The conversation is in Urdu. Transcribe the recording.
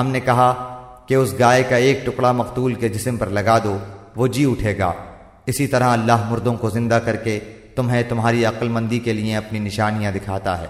ہم نے کہا کہ اس گائے کا ایک ٹکڑا مقتول کے جسم پر لگا دو، وہ جی اٹھے گا۔ اسی طرح اللہ مردوں کو زندہ کر کے تمہیں تمہاری عقل مندی کے لیے اپنی نشانیاں دکھاتا ہے۔